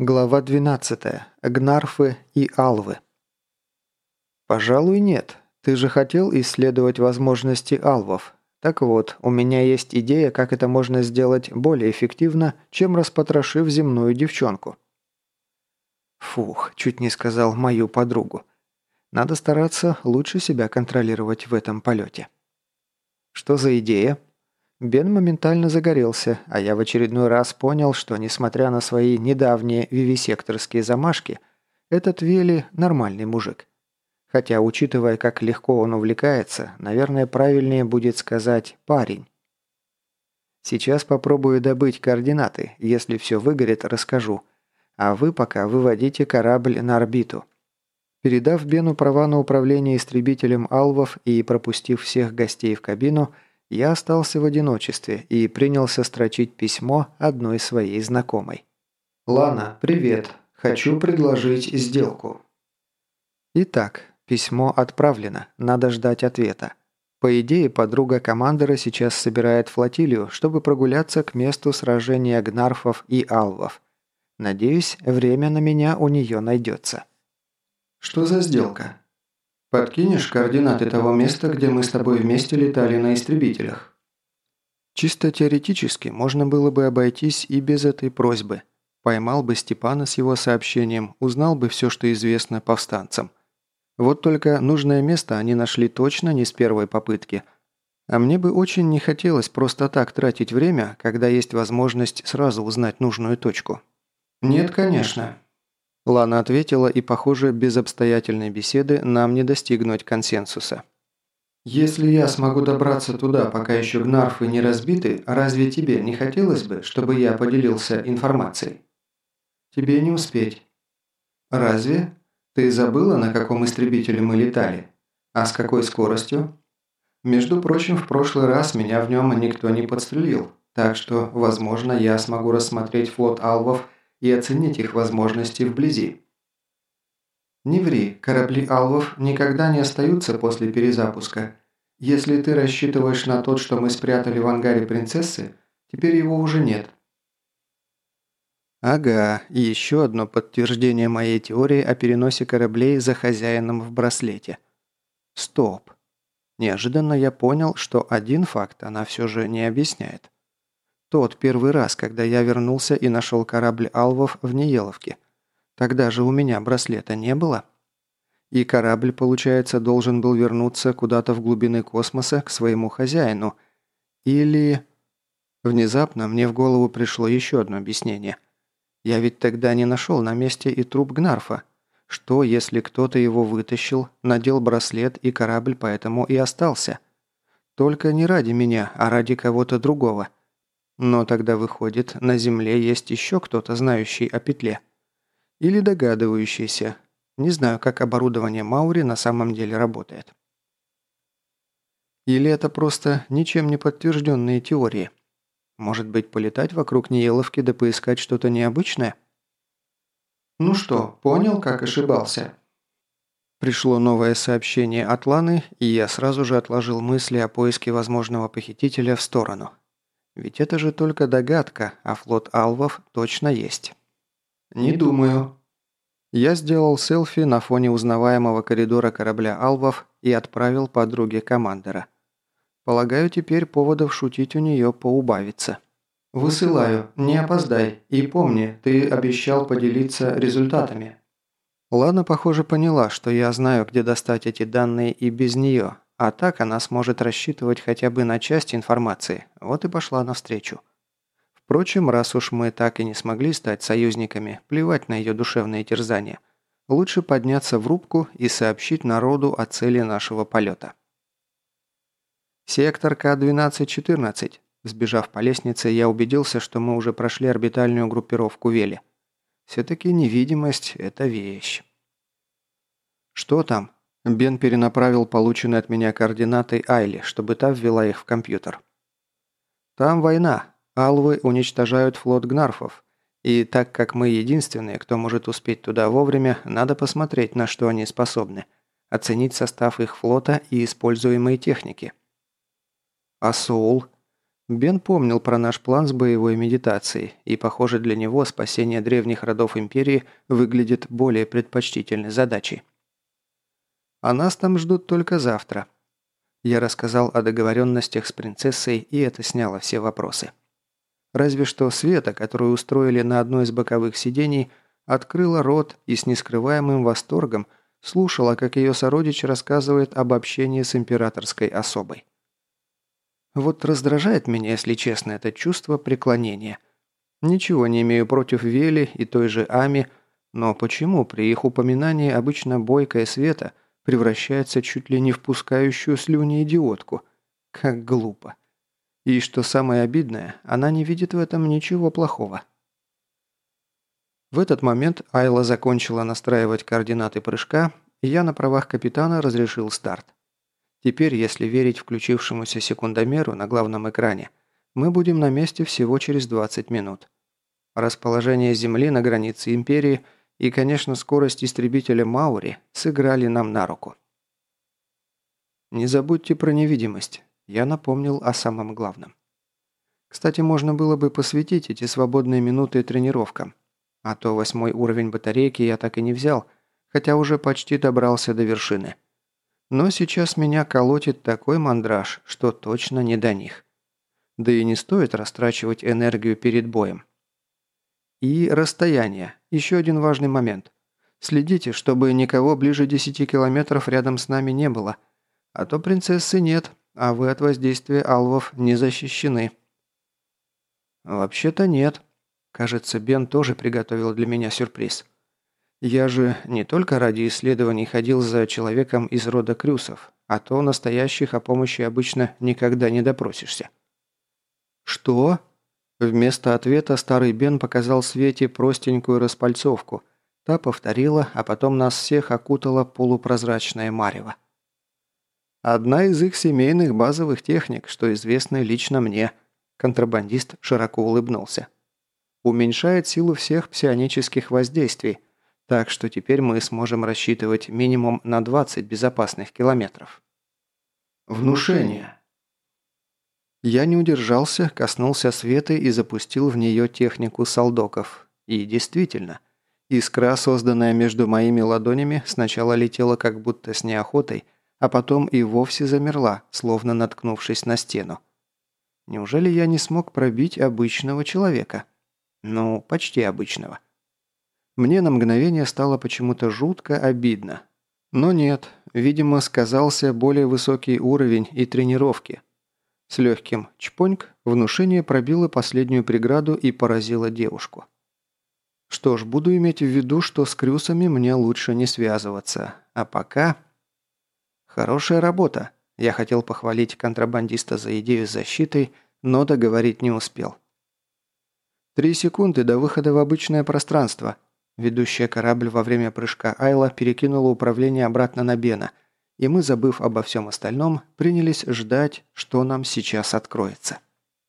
Глава 12. Гнарфы и алвы. «Пожалуй, нет. Ты же хотел исследовать возможности алвов. Так вот, у меня есть идея, как это можно сделать более эффективно, чем распотрошив земную девчонку». Фух, чуть не сказал мою подругу. Надо стараться лучше себя контролировать в этом полете. «Что за идея?» Бен моментально загорелся, а я в очередной раз понял, что, несмотря на свои недавние вивисекторские замашки, этот Вели нормальный мужик. Хотя, учитывая, как легко он увлекается, наверное, правильнее будет сказать «парень». Сейчас попробую добыть координаты, если все выгорит, расскажу. А вы пока выводите корабль на орбиту. Передав Бену права на управление истребителем Алвов и пропустив всех гостей в кабину – я остался в одиночестве и принялся строчить письмо одной своей знакомой. «Лана, привет. Хочу предложить сделку». Итак, письмо отправлено, надо ждать ответа. По идее, подруга командора сейчас собирает флотилию, чтобы прогуляться к месту сражения гнарфов и алвов. Надеюсь, время на меня у нее найдется. «Что за сделка?» Подкинешь координаты того места, где мы с тобой вместе летали на истребителях?» Чисто теоретически можно было бы обойтись и без этой просьбы. Поймал бы Степана с его сообщением, узнал бы все, что известно повстанцам. Вот только нужное место они нашли точно не с первой попытки. А мне бы очень не хотелось просто так тратить время, когда есть возможность сразу узнать нужную точку. «Нет, конечно. Лана ответила, и, похоже, без обстоятельной беседы нам не достигнуть консенсуса. «Если я смогу добраться туда, пока еще гнарфы не разбиты, разве тебе не хотелось бы, чтобы я поделился информацией?» «Тебе не успеть». «Разве? Ты забыла, на каком истребителе мы летали? А с какой скоростью?» «Между прочим, в прошлый раз меня в нем никто не подстрелил, так что, возможно, я смогу рассмотреть флот алвов и оценить их возможности вблизи. Не ври, корабли Алвов никогда не остаются после перезапуска. Если ты рассчитываешь на тот, что мы спрятали в ангаре принцессы, теперь его уже нет. Ага, и еще одно подтверждение моей теории о переносе кораблей за хозяином в браслете. Стоп. Неожиданно я понял, что один факт она все же не объясняет. Тот первый раз, когда я вернулся и нашел корабль Алвов в Нееловке. Тогда же у меня браслета не было. И корабль, получается, должен был вернуться куда-то в глубины космоса к своему хозяину. Или... Внезапно мне в голову пришло еще одно объяснение. Я ведь тогда не нашел на месте и труп Гнарфа. Что, если кто-то его вытащил, надел браслет, и корабль поэтому и остался? Только не ради меня, а ради кого-то другого. Но тогда выходит, на Земле есть еще кто-то, знающий о петле. Или догадывающийся. Не знаю, как оборудование Маури на самом деле работает. Или это просто ничем не подтвержденные теории. Может быть, полетать вокруг Ниеловки да поискать что-то необычное? «Ну что, понял, как ошибался?» Пришло новое сообщение от Ланы, и я сразу же отложил мысли о поиске возможного похитителя в сторону. Ведь это же только догадка, а флот алвов точно есть. «Не думаю». Я сделал селфи на фоне узнаваемого коридора корабля алвов и отправил подруге командора. Полагаю, теперь поводов шутить у нее поубавится. «Высылаю, не опоздай, и помни, ты обещал поделиться результатами». Лана, похоже, поняла, что я знаю, где достать эти данные и без нее, а так она сможет рассчитывать хотя бы на часть информации, вот и пошла навстречу. Впрочем, раз уж мы так и не смогли стать союзниками, плевать на ее душевные терзания. Лучше подняться в рубку и сообщить народу о цели нашего полета. Сектор К-1214. Сбежав по лестнице, я убедился, что мы уже прошли орбитальную группировку Вели. Все-таки невидимость – это вещь. «Что там?» Бен перенаправил полученные от меня координаты Айли, чтобы та ввела их в компьютер. «Там война. Алвы уничтожают флот гнарфов. И так как мы единственные, кто может успеть туда вовремя, надо посмотреть, на что они способны. Оценить состав их флота и используемые техники». «А Соул?» Бен помнил про наш план с боевой медитацией, и, похоже, для него спасение древних родов Империи выглядит более предпочтительной задачей. А нас там ждут только завтра. Я рассказал о договоренностях с принцессой, и это сняло все вопросы. Разве что Света, которую устроили на одной из боковых сидений, открыла рот и с нескрываемым восторгом слушала, как ее сородич рассказывает об общении с императорской особой. Вот раздражает меня, если честно, это чувство преклонения. Ничего не имею против Вели и той же Ами, но почему при их упоминании обычно бойкая Света превращается чуть ли не в пускающую слюни идиотку? Как глупо. И что самое обидное, она не видит в этом ничего плохого. В этот момент Айла закончила настраивать координаты прыжка, и я на правах капитана разрешил старт. Теперь, если верить включившемуся секундомеру на главном экране, мы будем на месте всего через 20 минут. Расположение Земли на границе Империи и, конечно, скорость истребителя Маури сыграли нам на руку. Не забудьте про невидимость. Я напомнил о самом главном. Кстати, можно было бы посвятить эти свободные минуты тренировкам. А то восьмой уровень батарейки я так и не взял, хотя уже почти добрался до вершины. Но сейчас меня колотит такой мандраж, что точно не до них. Да и не стоит растрачивать энергию перед боем. И расстояние. Еще один важный момент. Следите, чтобы никого ближе 10 километров рядом с нами не было. А то принцессы нет, а вы от воздействия алвов не защищены. Вообще-то нет. Кажется, Бен тоже приготовил для меня сюрприз. Я же не только ради исследований ходил за человеком из рода Крюсов, а то настоящих о помощи обычно никогда не допросишься. «Что?» Вместо ответа старый Бен показал Свете простенькую распальцовку. Та повторила, а потом нас всех окутала полупрозрачная марево. Одна из их семейных базовых техник, что известна лично мне. Контрабандист широко улыбнулся. Уменьшает силу всех псионических воздействий, так что теперь мы сможем рассчитывать минимум на 20 безопасных километров. Внушение. Я не удержался, коснулся Светы и запустил в нее технику солдоков. И действительно, искра, созданная между моими ладонями, сначала летела как будто с неохотой, а потом и вовсе замерла, словно наткнувшись на стену. Неужели я не смог пробить обычного человека? Ну, почти обычного. Мне на мгновение стало почему-то жутко обидно. Но нет, видимо, сказался более высокий уровень и тренировки. С легким чпоньк внушение пробило последнюю преграду и поразило девушку. Что ж, буду иметь в виду, что с крюсами мне лучше не связываться. А пока... Хорошая работа. Я хотел похвалить контрабандиста за идею с защитой, но договорить не успел. Три секунды до выхода в обычное пространство. Ведущая корабль во время прыжка Айла перекинула управление обратно на Бена, и мы, забыв обо всем остальном, принялись ждать, что нам сейчас откроется.